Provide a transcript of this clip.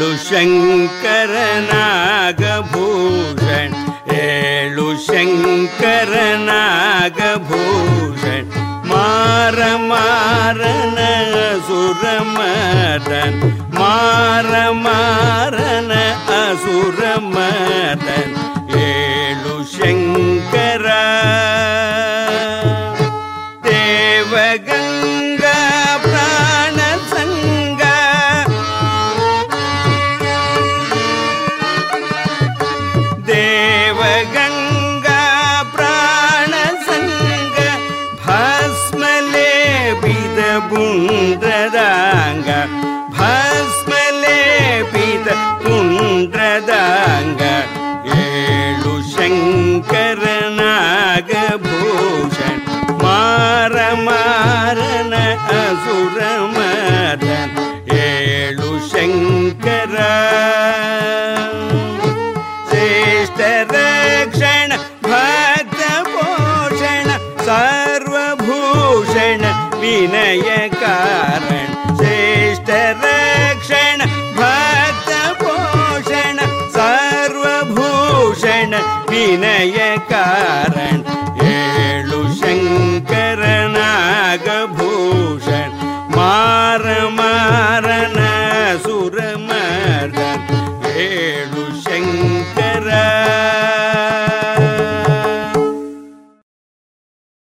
लुशङ्करना गभूषण एु शङ्करना गभूषण मार असुर मदन मार मार असुर मदन एङ् ेव गङ्गा प्राण सङ्ग भस्म रक्षण भक्तपोषण सर्वभूषण विनयकारण श्रेष्ठ दक्षण भक् सर्वभूषण विनयकारण एु शङ्करनागभूषण मार मारण सुर मारणु